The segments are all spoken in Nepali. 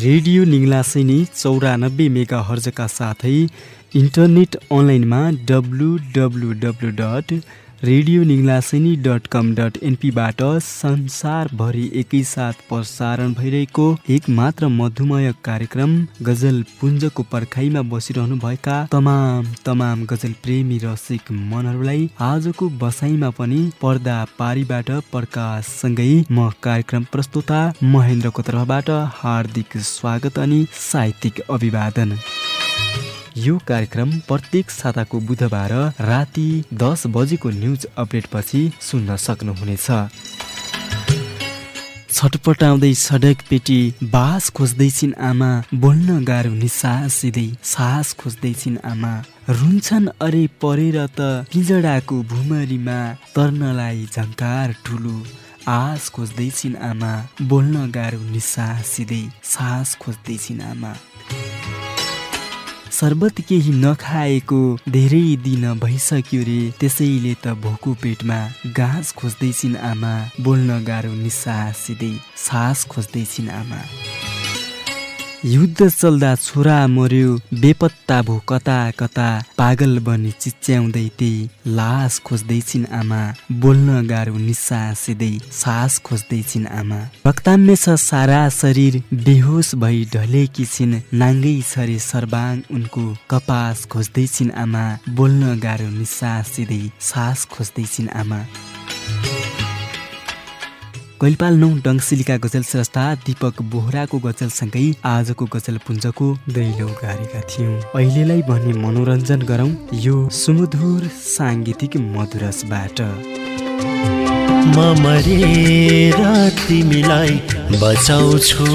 रेडियो निङ्लासेनी चौरानब्बे मेगा हर्जका साथै इन्टरनेट अनलाइनमा W W W dot radio Ninglaseni dot com dot एनपीबाट संसारभरि एकैसाथ प्रसारण भइरहेको एक मात्र मधुमय कार्यक्रम गजल पुञ्जको पर्खाइमा बसिरहनुभएका तमाम तमाम गजल प्रेमी रसिक मनहरूलाई आजको बसाइमा पनि पर्दा पारीबाट प्रकाशसँगै म कार्यक्रम प्रस्तुता महेन्द्रको तर्फबाट हार्दिक स्वागत अनि साहित्यिक अभिवादन। यो कार्यक्रम प्रत्येक साताको बुधबार राति दस बजेको न्युज अपडेटपछि सुन्न सक्नुहुनेछ। छटपटाउँदै सडक पेटी बास खोज्दैछिन् आमा बोल्न गाह्रो निसासिँदै सास खोज्दैछिन् आमा। रुन्छन् अरे परेर त पिजडाको भुमरीमा तर्नलाई झङ्कार ठुलो। आस खोज्दैछिन् आमा बोल्न गाह्रो निसासिँदै सास खोज्दैछिन् आमा। शर्बत केही नखाएको धेरै दिन भइसक्यो रे। त्यसैले त भोको पेटमा घाँस खोज्दैछिन् आमा बोल्न गाह्रो निसासिँदै सास खोज्दैछिन् आमा। युद्ध चल्दा छोरा मर्यो बेपत्ता भो कता कता। पागल बनी चिच्याउँदै त्यही लास खोज्दैछिन् आमा बोल्न गाह्रो निसासिँदै सास खोज्दैछिन् आमा। रक्ताम्य छ सारा शरीर बेहोस भई ढलेकी छिन् नाङ्गै छरे सर्बाङ उनको कपास खोज्दैछिन् आमा बोल्न गाह्रो निसासिँदै सास खोज्दैछिन् आमा। कैलपाल नौ डङसिलीका गजल श्रेष्ठा दीपक बोहराको गजलसँगै आजको गजल पुञ्जको दैलो गारेका थियौँ। अहिलेलाई भने मनोरञ्जन गरौँ यो सुमधुर साङ्गीतिक मधुरसबाट। मरेर तिमीलाई बचाउँछु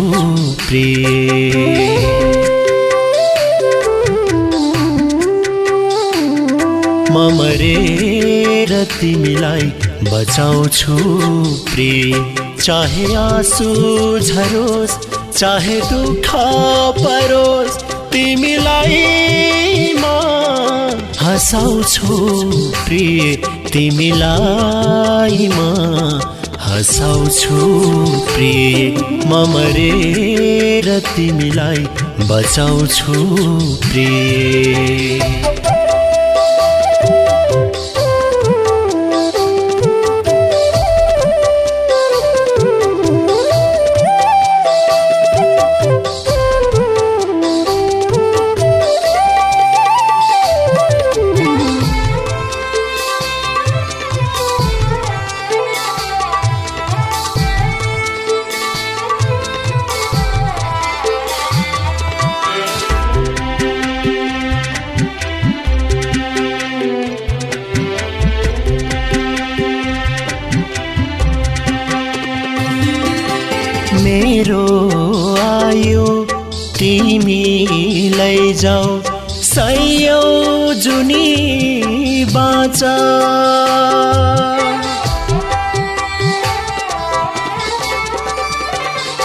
तिमीलाई बचाउँछु प्रिय चाहे आँसु झरोस् चाहे दुःख परोस् तिमीलाई म हँसाउँछु प्रिय तिमीलाई म हँसाउँछु प्रिय म मरेर तिमीलाई बचाउँछु प्रिय मेरो आयो तिमीलाई जाऊ। सयौ जुनी बाँच।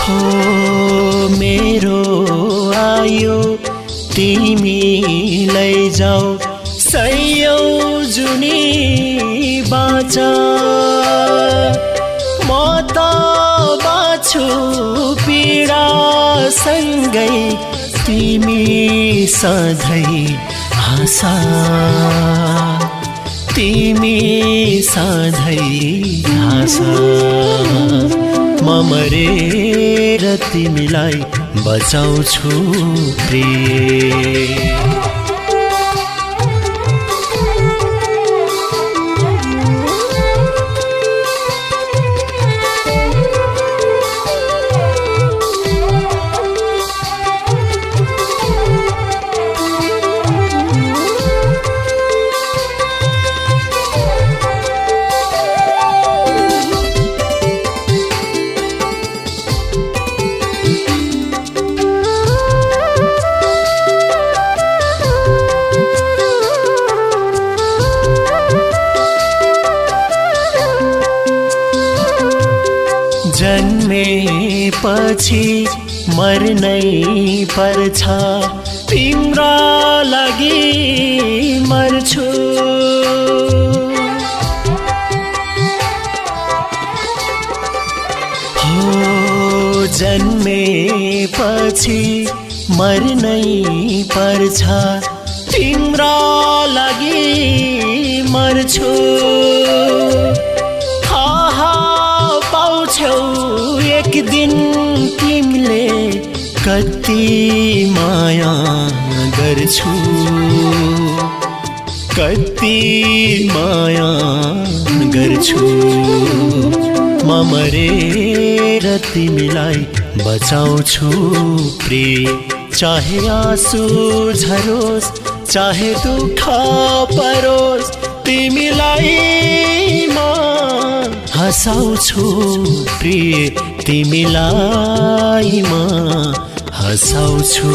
हो मेरो आयो तिमीलाई जाऊ। सधैँ हाँसा तिमी सधैँ हाँसा म मरेर तिमीलाई बचाउँछु प्रिय। पर्छ तिम्रा लागि मर्छु। हो जन्मे पछि मर्नै पर्छ। तिम्रा लागि मर्छु। थाहा पाउँछौ एक दिन। कति माया गर्छु। कति माया गर्छु। म मरेर तिमीलाई बचाउँछु प्रिय। चाहे आँसु झरोस् चाहे दुःख परोस् तिमीलाई म हँसाउँछु प्रिय। तिमीलाई म हँसाउँछु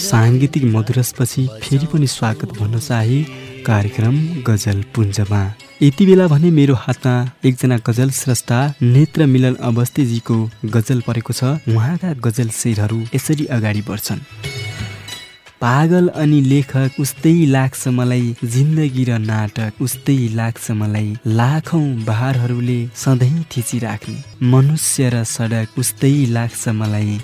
साङ्गीतिक मधुरसपछि फेरि पनि स्वागत भन्न चाहे कार्यक्रम गजल पुञ्जमा। यति बेला भने मेरो हातमा एकजना गजल स्रष्टा नेत्र मिलन अवस्थीजीको गजल परेको छ। उहाँका गजल शेरहरू यसरी अगाडि बढ्छन्। पागल अनि लेखक उस्तै लाग्छ मलाई जिन्दगी र नाटक उस्तै लाग्छ मलाई। लाखौँ बहारहरूले सधैँ थिचिराख्ने मनुष्य र सडक उस्तै लाग्छ मलाई।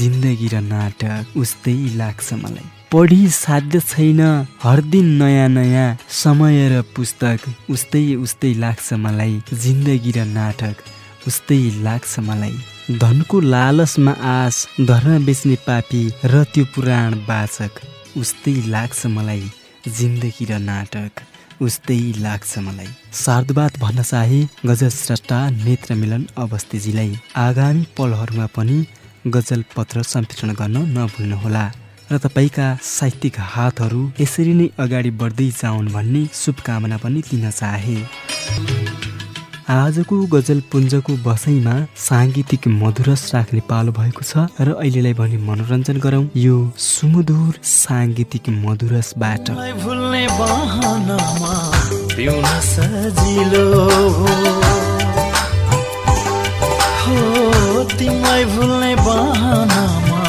जिन्दगी र नाटक उस्तै लाग्छ मलाई। पढी साध्य छैन हर दिन नयाँ नयाँ समय र पुस्तक उस्तै उस्तै लाग्छ मलाई। जिन्दगी र नाटक उस्तै लाग्छ मलाई। धनको लालसमा आस धर्म बेच्ने पापी र त्यो पुराण वाचक। उस्तै लाग्छ मलाई जिन्दगी र नाटक। उस्तै लाग्छ मलाई। शारदवाद भन्न चाहे गजल स्रष्टा नेत्र मिलन अवस्थीजीलाई। आगामी पलहरूमा पनि गजल पत्र सम्प्रेषण गर्न नभुल्नुहोला। र तपाईँका साहित्यिक हातहरू यसरी नै अगाडि बढ्दै जाउन् भन्ने शुभकामना पनि दिन चाहे। आजको गजल पुञ्जको बसैमा साङ्गीतिक मधुरस राख्ने पालो भएको छ र अहिलेलाई भने मनोरञ्जन गरौँ यो सुमधुर साङ्गीतिक मधुरसबाट। भुल्ने सजिलो। हो तिमीलाई भुल्ने बहानामा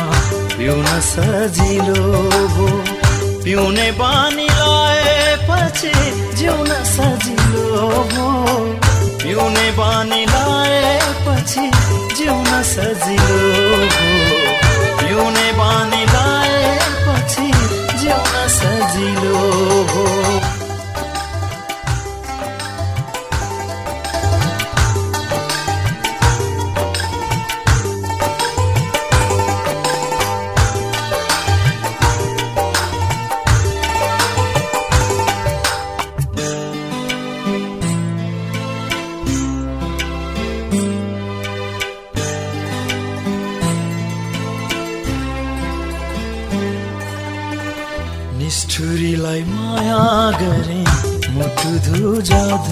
पिउन सजिलो। हो पिउने बानी लाएपछि जिउन सजिलो। हो पिउने बानी लाएपछि जिउन सजिलो हो। पिउने बानी लाएपछि जिउन सजिलो हो।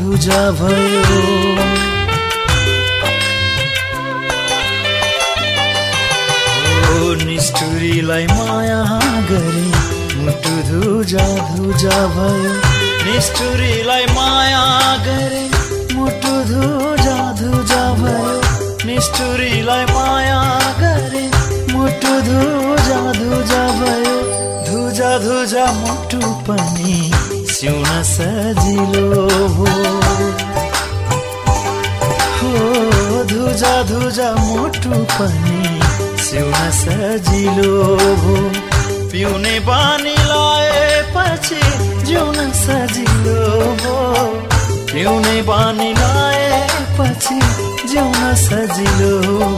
धुजा भयो निष्ठुरीलाई माया गरे मुटु धुजा धुजा भयो। निष्ठुरीलाई माया गरे मुटु धुजा धुजा भयो। निष्ठुरीलाई माया गरे मुटु धुजा धुजा भयो। धुजा धुजा मुटु पनि सिउन सजिलो हो। धुजा धुजा मुटु पनि सिउन सजिलो हो। पिउने बानी लाएपछि जिउन सजिलो हो। पिउने बानी लाएपछि जिउन सजिलो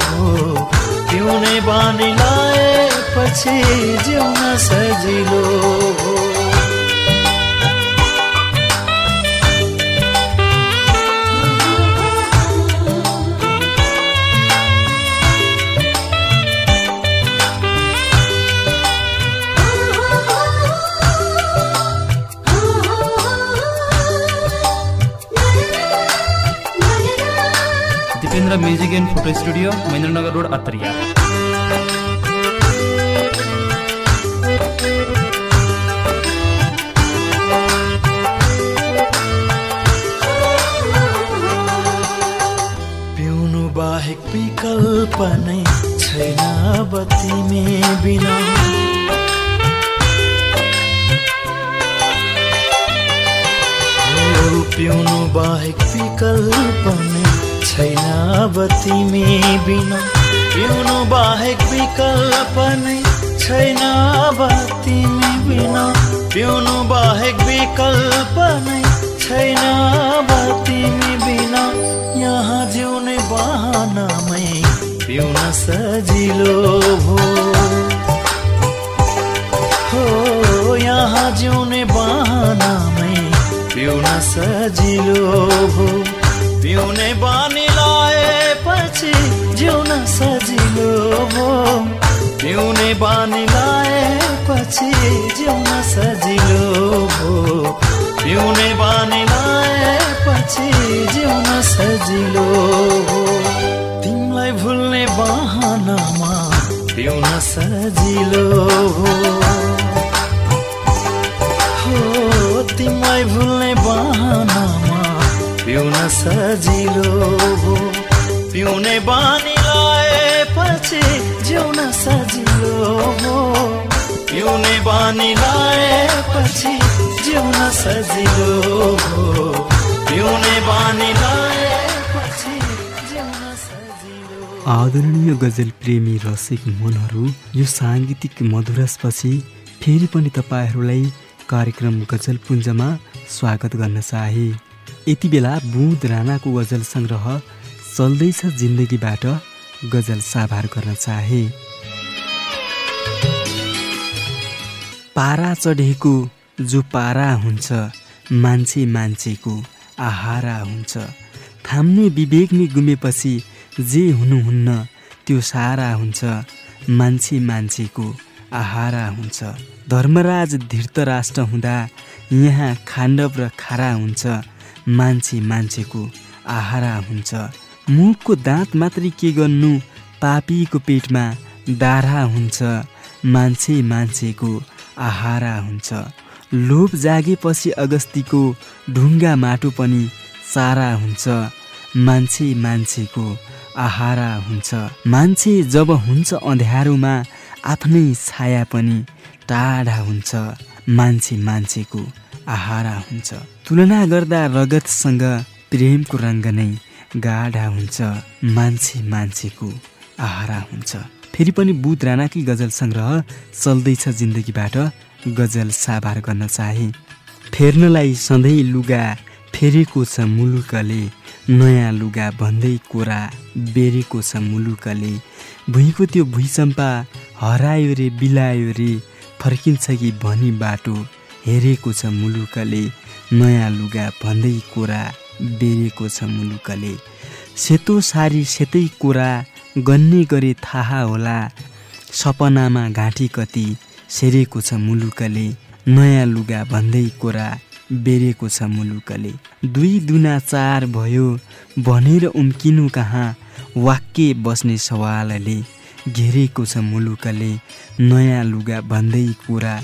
हो। पिउने बानी लाएपछि जिउन सजिलो हो। Dipendra music and photo studio Mahendranagar road Attariya पिउनु बाहेक विकल्प नै छैन अब तिमी बिना। ओ, पिउनु बाहेक विकल्प नै छैन अब तिमी बिना। पिउनु बाहेक विकल्प नै छैन अब तिमी बिना। पिउनु बाहेक विकल्प नै छैन अब तिमी बिना। यहाँ जिउने बहानामै पिउन सजिलो भो हो यहाँ जिउने बहानामै पिउन सजिलो भो पिउने बानी सजिलो भो पिउने बानी लाएपछि जिउन सजिलो भो पिउने बानी लाएपछि जिउन सजिलो भो तिमीलाई भुल्ने बहानामा पिउन सजिलो हो। हो तिमीलाई भुल्ने बहानामा पिउन सजिलो हो। पिउने बानी जिउन सजिलो हो पिउने बानी लाएपछि जिउन सजिलो हो पिउने बानी लाएपछि आदरणीय गजल प्रेमी रसिक मनहरू यो साङ्गीतिक मधुरसपछि फेरि पनि तपाईँहरूलाई कार्यक्रम गजल पुञ्जमा स्वागत गर्न चाहे। यति बेला बुँद राणाको गजल सङ्ग्रह चल्दैछ जिन्दगीबाट। गजल साभार गर्न चाहे। पारा चढेको जो पारा हुन्छ मान्छे मान्छेको आहारा हुन्छ। थाम्ने विवेक नै गुमेपछि जे हुनुहुन्न त्यो सारा हुन्छ मान्छे मान्छेको आहारा हुन्छ। धर्मराज धृतराष्ट्र हुँदा यहाँ खाण्डव र खारा हुन्छ मान्छे मान्छेको आहारा हुन्छ। मुखको दाँत मात्रै के गर्नु? पापीको पेटमा दारा हुन्छ मान्छे मान्छेको आहारा हुन्छ। लोभ जागेपछि अगस्तीको ढुङ्गा माटो पनि सारा हुन्छ मान्छे मान्छेको आहारा हुन्छ। मान्छे जब हुन्छ अँध्यारोमा आफ्नै छाया पनि टाढा हुन्छ मान्छे मान्छेको आहारा हुन्छ। तुलना गर्दा रगतसँग प्रेमको रङ्ग नै गाढा हुन्छ मान्छे मान्छेको आहारा हुन्छ। फेरि पनि बुध राणाकै गजल सङ्ग्रह चल्दैछ जिन्दगीबाट गजल साभार गर्न चाहे। फेर्नलाई सधैँ लुगा फेरेको छ मुलुकले नयाँ लुगा भन्दै कोरा बेरेको छ मुलुकले। भुइँको त्यो भुइँचम्पा हरायो रे बिलायो रे फर्किन्छ कि भनी बाटो हेरेको छ मुलुकले नयाँ लुगा भन्दै कोरा बेरेको छ मुलुकले। सेतो सारी सेतै कोरा गन्ने गरे थाहा होला। सपनामा घाँटी कति सेरेको छ मुलुकले। नयाँ लुगा भन्दै कोरा बेरेको छ मुलुकले। दुई दुना चार भयो भनेर उम्किनु कहाँ? वाक्य बस्ने सवालले घेरेको छ मुलुकले। नयाँ लुगा भन्दै कुरा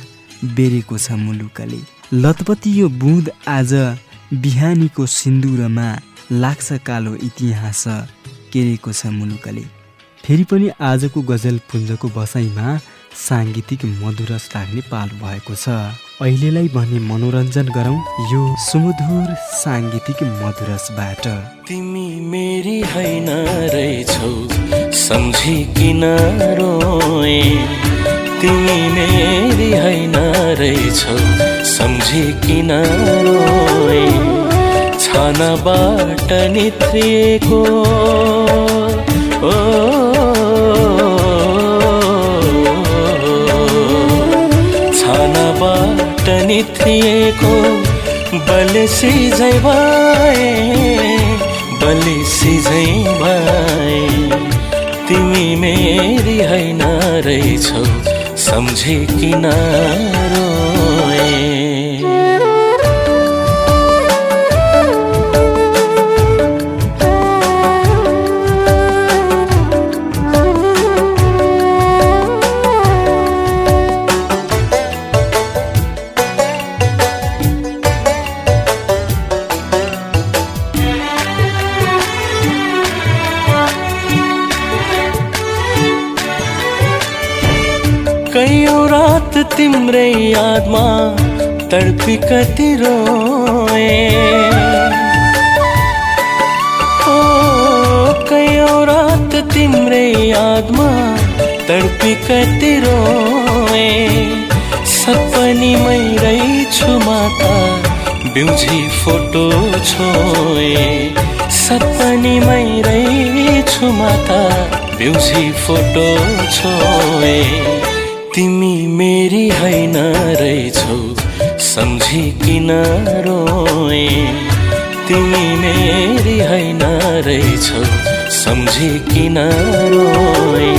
बेरेको छ मुलुकले। लतपति यो बुँद आज बिहानीको सिन्दुरमा लाग्छ कालो इतिहास केरेको छ मुलुकले। फेरि पनि आजको गजल पुञ्जको बसाइमा साङ्गीतिक मधुरस लाग्ने पालो भएको छ। अहिलेलाई भने मनोरञ्जन गरौँ यो सुमधुर साङ्गीतिक मधुरसबाट। तिमी मेरी होइन रहेछौ सम्झी किन रोए। तिमी मेरी होइन रहेछौ सम्झी किन रोए? छानाबाट नित्रिएको। छानाबाट नित्रिएको बलेसी झै भए बलेसी झै भए। तिमी मेरी होइन रहेछौ सम्झे किन यादमा तडपी कति रोए। ओ तिम्रै यादमा तडपी कति रोए। सपनीमै रहेछु माता बिउझी फोटो छोए। सपनीमै रहेछु माता बिउझी फोटो छोए। तिमी मेरी होइन रहेछौ सम्झी किन रोए? तिमी मेरी होइन रहेछौ सम्झी किन रोए?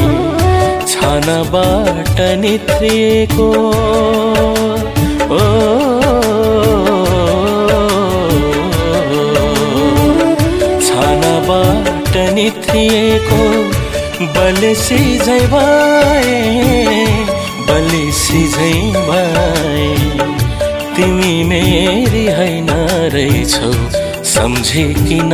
छानाबाट नित्रिएको ओ छानाबाट नित्रिएको बलेसी झै झै भए तिमी मेरी होइन रहेछौ सम्झे किन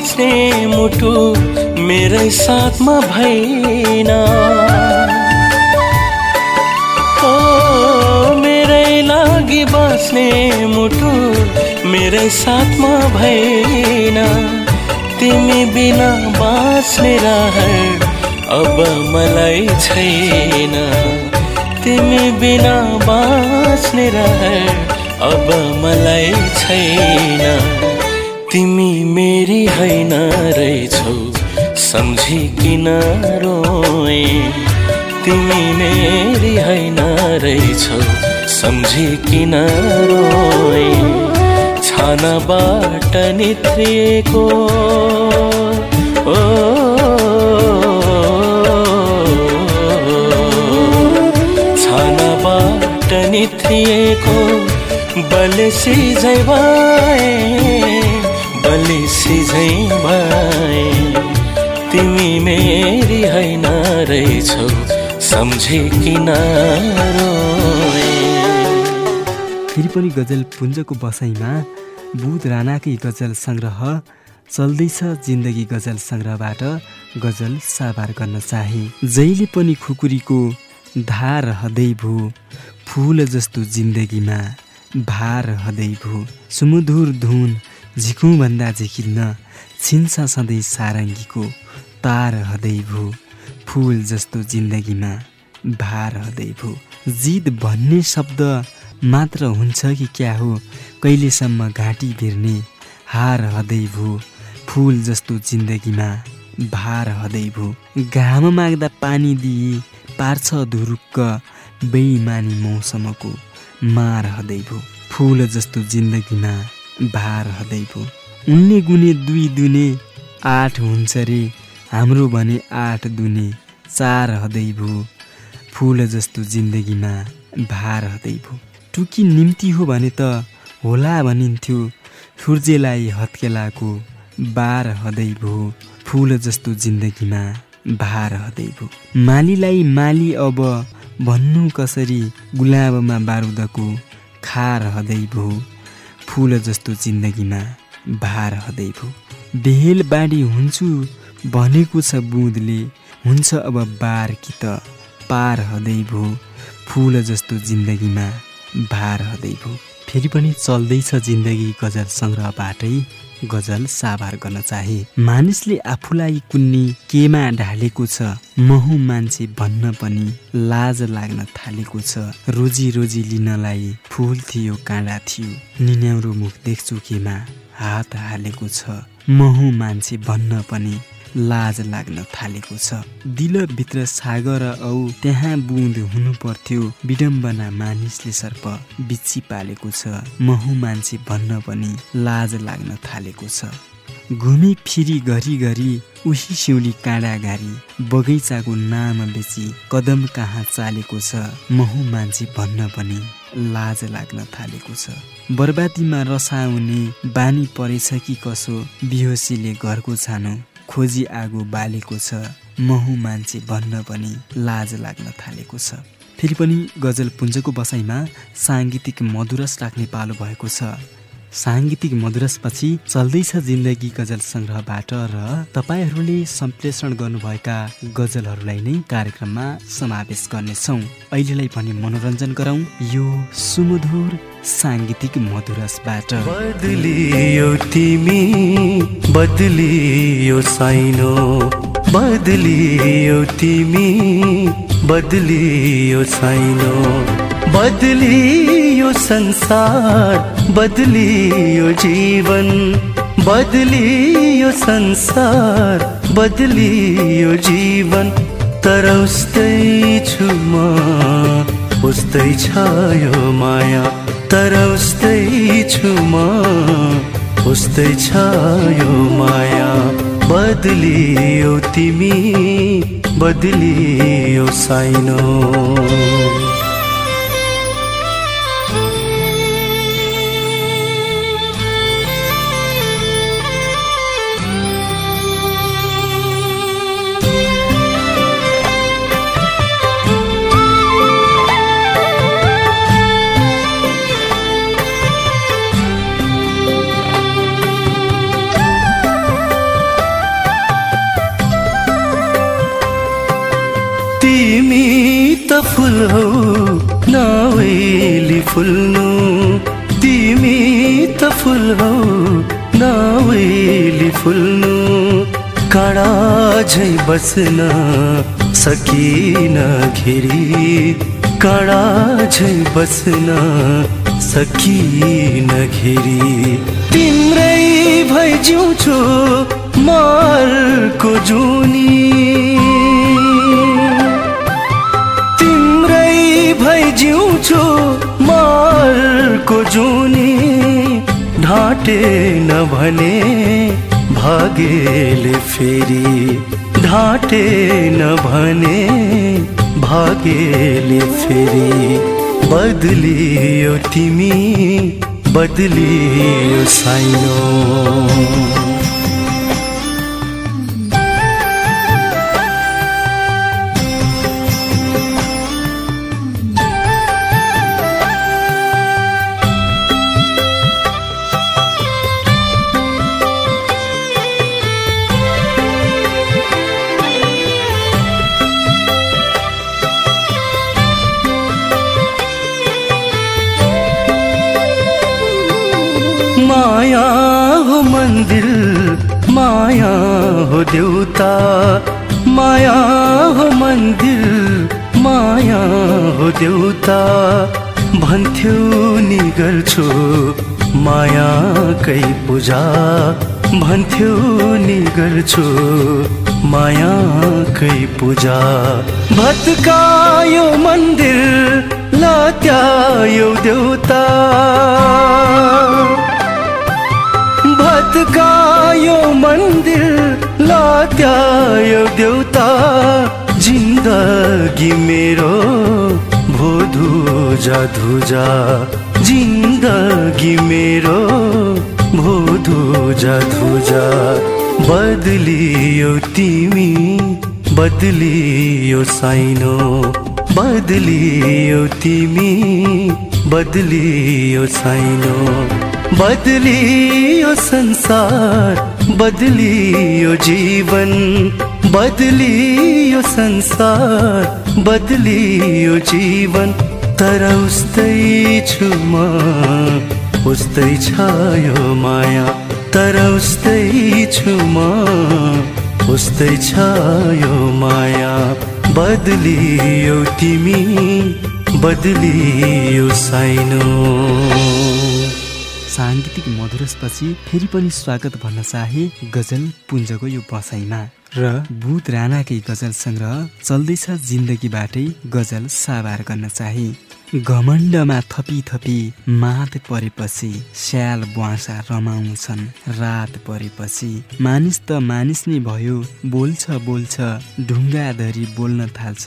बाँच्ने मुटु मेरै साथमा भएन। ओ मेरै लागि बाँच्ने मुटु मेरै साथमा भएन। तिमी बिना बाँच्ने रहर अब मलाई छैन। तिमी बिना बाँच्ने रहर अब मलाई छैन। तिमी मेरी होइन रहेछौ सम्झी किन रोए? तिमी मेरी होइन रहेछौ सम्झी किन रोए? छानाबाट नित्रिएको ओ छानाबाट नित्रिएको बलेसी झै तिमी मेरी होइन रहेछौ सम्झे किन फेरि पनि गजल पुञ्जको बसाइमा बुध राणाकै गजल सङ्ग्रह चल्दैछ जिन्दगी गजल सङ्ग्रहबाट गजल साभार गर्न चाहे। जहिले पनि खुकुरीको धार हदै भू फुल जस्तो जिन्दगीमा भार हदै भू। सुमधुर धुन झिकुभन्दा झिकिन्न छिन्छ सधैँ सारङ्गीको तार हदै भू। फुल जस्तो जिन्दगीमा भार हदै भू। जित भन्ने शब्द मात्र हुन्छ कि क्या हो? कहिलेसम्म घाँटी भिर्ने हार हदै भू? फुल जस्तो जिन्दगीमा भार हदै भू। घाम माग्दा पानी दिए पार्छ धुरुक्क बेइमानी मौसमको मार हदै भू। फुल जस्तो जिन्दगीमा भार हदै भू उनले गुने दुई दुने आठ हुन्छ रे। हाम्रो भने आठ दुने चार हदै भू। फुल जस्तो जिन्दगीमा भार हदै भू। टुकी निम्ति हो भने त होला भनिन्थ्यो। सूर्यलाई हत्केलाको बार हदै भू। फुल जस्तो जिन्दगीमा भार हदै भू। मालीलाई माली अब भन्नु कसरी गुलाबमा बारुदको खार हदै भू। फुल जस्तो जिन्दगीमा भार हदै भू। बेहेल बाढी हुन्छु भनेको छ बुँदले हुन्छ अब बार कि त पार हदै भू। फुल जस्तो जिन्दगीमा भार हदै भू। फेरि पनि चल्दैछ जिन्दगी गजल सङ्ग्रहबाटै गजल साभार गर्न चाहे। मानिसले आफूलाई कुन्नी केमा ढालेको छ महु मान्छे भन्न पनि लाज लाग्न थालेको छ। रोजी रोजी लिनलाई फुल थियो काँडा थियो। निन्याउरो मुख देख्छु केमा हात हालेको छ महु मान्छे भन्न पनि लाज लाग्न थालेको छ। दिलभित्र सागर औ त्यहाँ बुँद हुनु पर्थ्यो विडम्बना मानिसले सर्प बिच्छी पालेको छ। महु मान्छे भन्न पनि लाज लाग्न थालेको छ। घुमी फिरी घरिघरि उही सिउली काँडा घारी बगैँचाको नाम बेची कदम कहाँ चालेको छ। महु मान्छे भन्न पनि लाज लाग्न थालेको छ। बर्बादीमा रसाउने बानी परेछ कि कसो बिहोसीले घरको छानो खोजी आगो बालेको छ महु मान्छे भन्न पनि लाज लाग्न थालेको छ। फेरि पनि गजल पुञ्जको बसाइमा साङ्गीतिक मधुरस राख्ने पालो भएको छ। साङ्गीतिक मधुरसपछि चल्दैछ जिन्दगी गजल सङ्ग्रहबाट र तपाईँहरूले सम्प्रेषण गर्नुभएका गजलहरूलाई नै कार्यक्रममा समावेश गर्नेछौँ। अहिलेलाई पनि मनोरञ्जन गरौँ यो सुमधुर साङ्गीतिक मधुरसबाट बदलियो तिमी बदलियो साइनो बदलियो तिमी बदलियो साइनो। बदलियो संसार बदलियो जीवन बदलियो संसार बदलियो जीवन। तर उस्तै छु म उस्तै छ यो माया। तर उस्तै छु म उस्तै छ यो माया। बदलियो तिमी बदलियो साइनो। फुल हौ नवेली फुल्नु तिमी त फुल हौ नवेली फुल्नु काँडा झै बस्न सकिन घेरी। काँडा झै बस्न सकिन घेरी। तिम्रै भइ जिउँछु मरको जुनी। भइ जिउँछु मरको जुनी ढाँटे नभने भागेले फेरि ढाँटे नभने भागेले फेरि बदलियो तिमी बदलियो साइनो। गर्छु मायाकै पूजा भन्थ्यो नि गर्छु। मायाकै पूजा भत्कायो मन्दिर लत्यायो देउता। भत्कायो मन्दिर लत्यायो देउता। जिन्दगी मेरो भोधुजा धुजा जिन्दगी मेरो भोधुजा धुजा बदलियो तिमी, बदलियो साइनो। बदलियो तिमी, बदलियो साइनो। बदलियो संसार, बदलियो जीवन। बदलियो संसार, बदलियो जीवन। तर उस्तै छु म उस्तै छ यो माया। तर उस्तै छु म उस्तै छ यो माया। बदलियो तिमी बदलियो साइनो। साङ्गीतिक मधुरसपछि फेरि पनि स्वागत भन्न चाहे गजल पुञ्जको यो बसाइमा। र बुध राणाकै गजल सङ्ग्रह चल्दैछ जिन्दगीबाटै गजल साबार गर्न चाहे। घमण्डमा थपी थपी मात परेपछि स्याल बुवासा रमाउँछन्। रात परेपछि मानिस त मानिस नै भयो बोल्छ बोल्छ ढुङ्गाधरी बोल्न थाल्छ।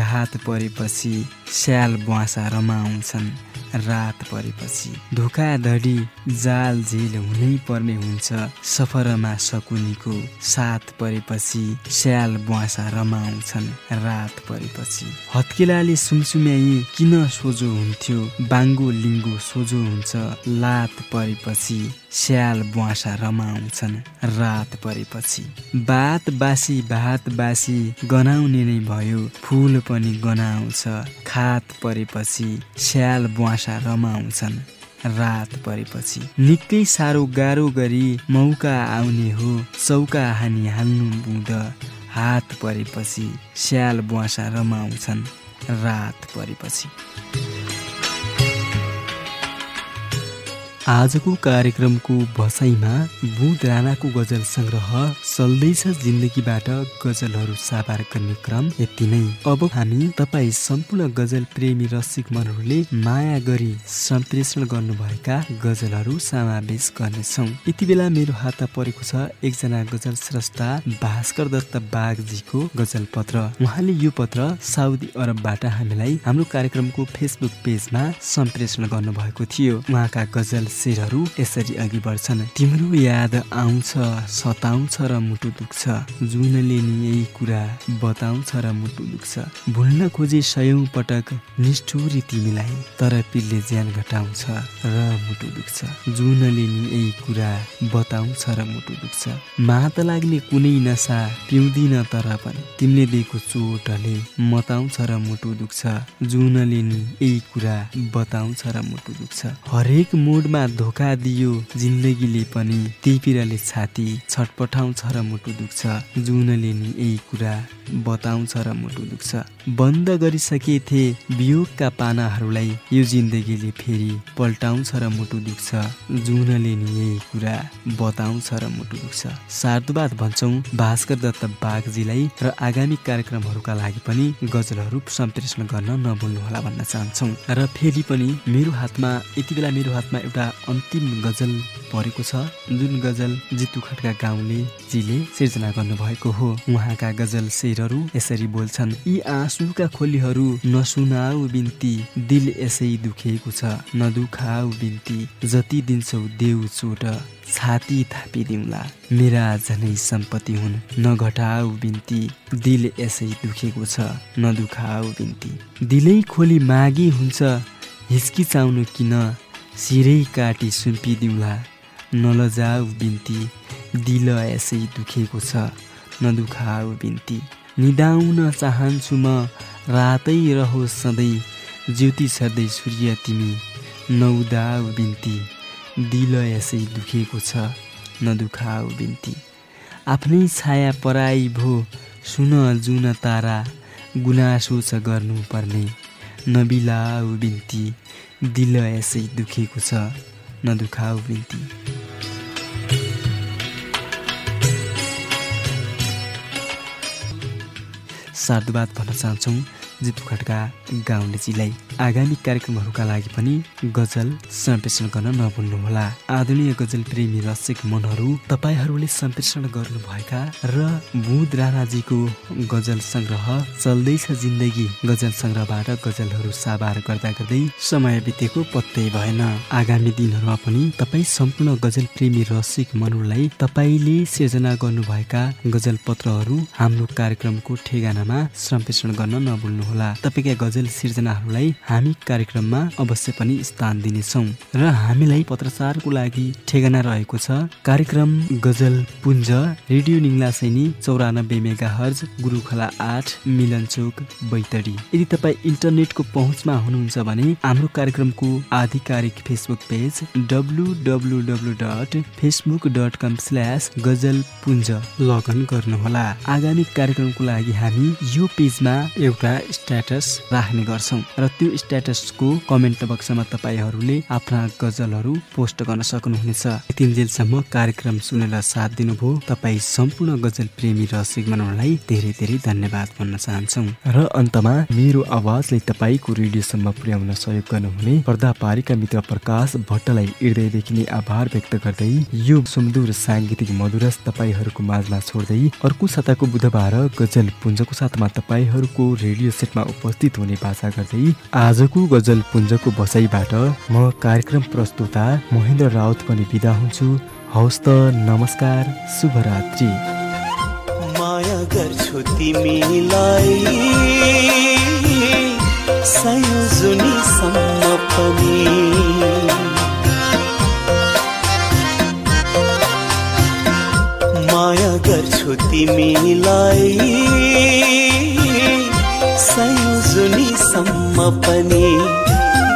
घात परेपछि स्याल बुवासा रमाउँछन्। रात परेपछि धोकाधडी जाल जेल हुनै पर्ने हुन्छ। सफरमा सकुनीको साथ परेपछि स्याल बुवासा रमाउँछन्। रात परेपछि हत्केलाले सुमसुम्याई किन सोझो हुन्थ्यो? बाङ्गो लिङ्गो सोझो हुन्छ। लात परेपछि स्याल बुवासा रमाउँछन् रात परेपछि। बात बासी भात बासी गनाउने नै भयो फुल पनि गनाउँछ। खात परेपछि स्याल बुवासा रमाउँछन्। रात परेपछि निकै साह्रो गाह्रो गरी मौका आउने हो चौका हानी हाल्नु बुँद हात परेपछि स्याल बुवासा रमाउँछन्। रात परेपछि। आजको कार्यक्रमको बसाइमा बुध राणाको गजल सङ्ग्रह चल्दैछ जिन्दगीबाट गजलहरू साबार गर्ने क्रम यति नै। अब हामी तपाईँ सम्पूर्ण गजल प्रेमी रसिक मनहरूले माया गरी सम्प्रेषण गर्नुभएका गजलहरू समावेश गर्नेछौँ। यति बेला मेरो हातमा परेको छ एकजना गजल स्रष्टा भास्कर दत्त बागजीको गजल पत्र। उहाँले यो पत्र साउदी अरबबाट हामीलाई हाम्रो कार्यक्रमको फेसबुक पेजमा सम्प्रेषण गर्नुभएको थियो। उहाँका गजल शेरहरू यसरी अघि बढ्छन्। तिम्रो याद आउँछ सताउँछ र मुटु दुख्छ। जुनले नि यही कुरा बताउँछ र मुटु दुख्छ। भुल्न खोजे सयौँ पटक निष्ठुरी तिमीलाई तर पिलले ज्यान घटाउँछ र मुटु दुख्छ। जुनले नि यही कुरा बताउँछ र मुटु दुख्छ। मात लाग्ने कुनै नसा पिउँदिन तर पनि तिमीले दिएको चोटले मताउँछ र मुटु दुख्छ। जुनले नि यही कुरा बताउँछ र मुटु दुख्छ। हरेक मोडमा धोका दियो जिन्दगीले पनि। त्यही पिराले छाती छटपटाउँछ र मुटु दुख्छ। जुनले नि यही कुरा बताउँछ र मुटु दुख्छ। बन्द गरिसकेथे वियोगका पानाहरूलाई यो जिन्दगीले फेरि पल्टाउँछ र मुटु दुख्छ। जुनले नि यही कुरा बताउँछ र मुटु दुख्छ। सार्दुवाद भन्छौँ भास्कर दत्त बागजीलाई र आगामी कार्यक्रमहरूका लागि पनि गजलहरू सम्प्रेषण गर्न नभुल्नुहोला भन्न चाहन्छौँ। र फेरि पनि मेरो हातमा यति बेला मेरो हातमा एउटा अन्तिम गजल परेको छ। जुन गजल जितु खड्का गाउँले जीले सिर्जना गर्नुभएको हो। उहाँका गजल शेरहरू यसरी बोल्छन् यी आँसुका खोलीहरू नसुनाऊ बिन्ती दिल यसै दुखेको छ नदुखाऊ बिन्ती जति दिन्छौ देउ चोट छाती थापिदिउँला मेरा झनै सम्पत्ति हुन् नघटाऊ बिन्ती दिल यसै दुखेको छ नदुखाऊ बिन्ती दिलै खोली मागी हुन्छ हिचकिचाउनु किन सिरै काटी सुम्पिदिउँला। नलजाऊ बिन्ती दिल यसै दुखेको छ नदुखाऊ बिन्ती। निदाउन चाहन्छु म रातै रहोस् सधैँ ज्योति छर्दै सूर्य तिमी नौदाऊ बिन्ती। दिल यसै दुखेको छ नदुखाऊ बिन्ती। आफ्नै छाया पराई भो सुन जुन तारा गुनासो छ गर्नुपर्ने नबिलाऊ बिन्ती। दिल यसै दुखेको छ नदुखाऊ बिन्ती। साधुवाद भन्न चाहन्छौँ। जितु खड्का गाउँलेजीलाई आगामी कार्यक्रमहरूका लागि पनि गजल सम्प्रेषण गर्न नभुल्नुहोला। आधुनिक गजल प्रेमी रसिक मनहरू तपाईँहरूले सम्प्रेषण गर्नुभएका र बुध राणाजीको गजल सङ्ग्रह चल्दैछ जिन्दगी। गजल सङ्ग्रहबाट गजलहरू साबार गर्दा गर्दै समय बितेको पत्तै भएन। आगामी दिनहरूमा पनि तपाईँ सम्पूर्ण गजल प्रेमी रसिक मनहरूलाई तपाईँले सिर्जना गर्नुभएका गजल पत्रहरू हाम्रो कार्यक्रमको ठेगानामा सम्प्रेषण गर्न नभुल्नुहोला तपाईँका गजल सिर्जनाहरूलाई हामी कार्यक्रममा अवश्य पनि स्थान दिनेछौँ र हामीलाई पत्रचारको लागि ठेगाना रहेको छ कार्यक्रम गजल पुञ्ज रेडियो निङ्ला सैनी चौरानब्बे मेगा हर्ज गुरुखला आठ मिलन चोक बैतडी। यदि तपाईँ इन्टरनेटको पहुँचमा हुनुहुन्छ भने हाम्रो कार्यक्रमको आधिकारिक Facebook page W W W dot Facebook dot com slash गजल पुञ्ज लगन गर्नुहोला। आगामी कार्यक्रमको लागि हामी यो पेजमा एउटा स्ट्याटस राख्ने गर्छौँ। र त्यो स्ट्याटसको कमेन्ट बक्समा तपाईँहरूले आफ्ना गजलहरू पोस्ट गर्न सक्नुहुनेछ। तिनजेलसम्म कार्यक्रम सुनेर साथ दिनुभयो। तपाईँ सम्पूर्ण गजल प्रेमी रसिक मनहरूलाई धेरै धेरै धन्यवाद भन्न चाहन्छौँ। र अन्तमा मेरो आवाजले तपाईँको रेडियोसम्म पुर्याउन सहयोग गर्नुहुने पर्दा पारिका मित्र प्रकाश भट्टलाई हृदयदेखि नै आभार व्यक्त गर्दै यो सुमधुर साङ्गीतिक मधुरस तपाईँहरूको माझमा छोड्दै अर्को साताको बुधबार गजल पुञ्जको साथमा तपाईँहरूको रेडियो क्यासेटमा उपस्थित हुने बाचा गर्दै आजको गजल पुञ्जको बसाइबाट म कार्यक्रम प्रस्तुता महेन्द्र राउत पनि बिदा हुन्छु। हौस् त नमस्कार शुभरात्रि। माया गर्छु तिमीलाई। माया गर्छु तिमीलाई। जुनीसम्म पनि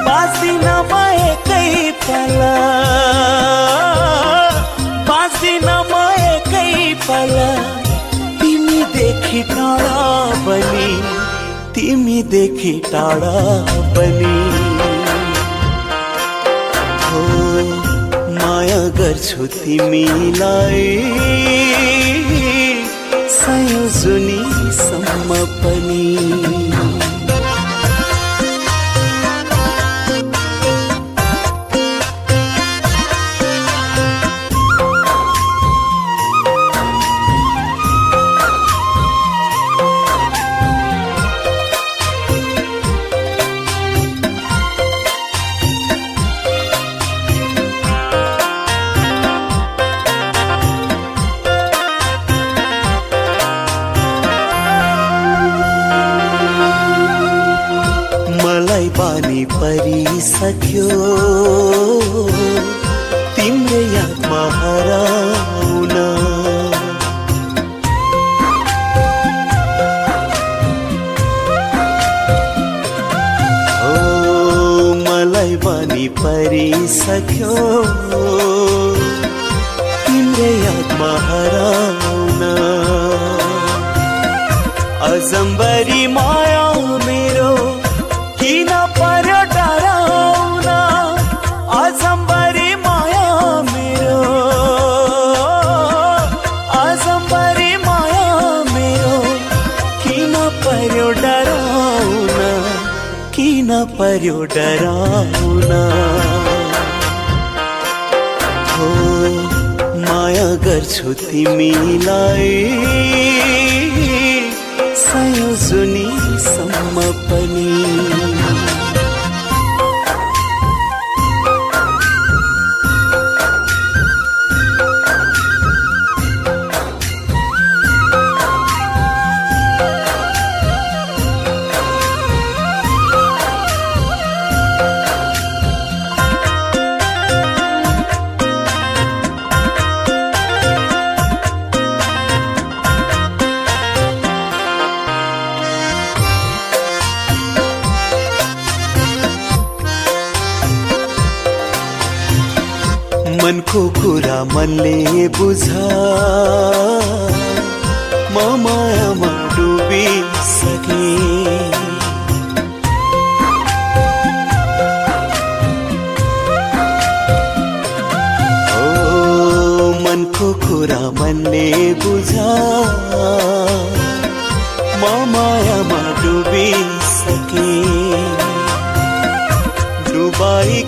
बाँचिन म एकै पल। बाँचिन म एकै पल। तिमी देखि टाढा पनि तिमी देखि टाढा पनि हो माया गर्छु तिमीलाई। सय जुनीसम्म पनि।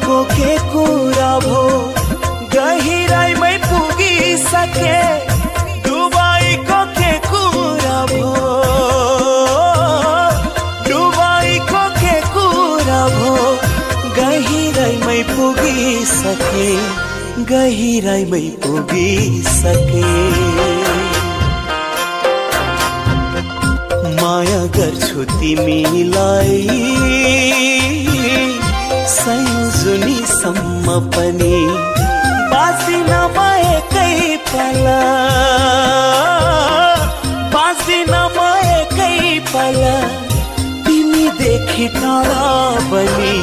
डुबाईको के कुरा भो। गहिराइमै पुगिसके डुबाईको के कुरा भो। डुबाईको के कुरा भो। गहिराइमै पुगिसके गहिराइमै पुगिसके। माया गर्छु तिमीलाई। जुनीसम्म पनि बाँसी नभएकै पला। बाँसी नभएकै पला। तिमीदेखि टाढा पनि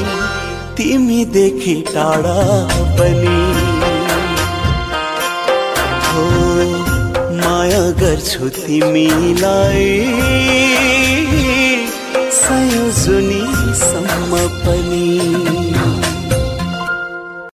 तिमीदेखि टाढा पनि। हो माया गर्छु तिमीलाई। सय जुनीसम्म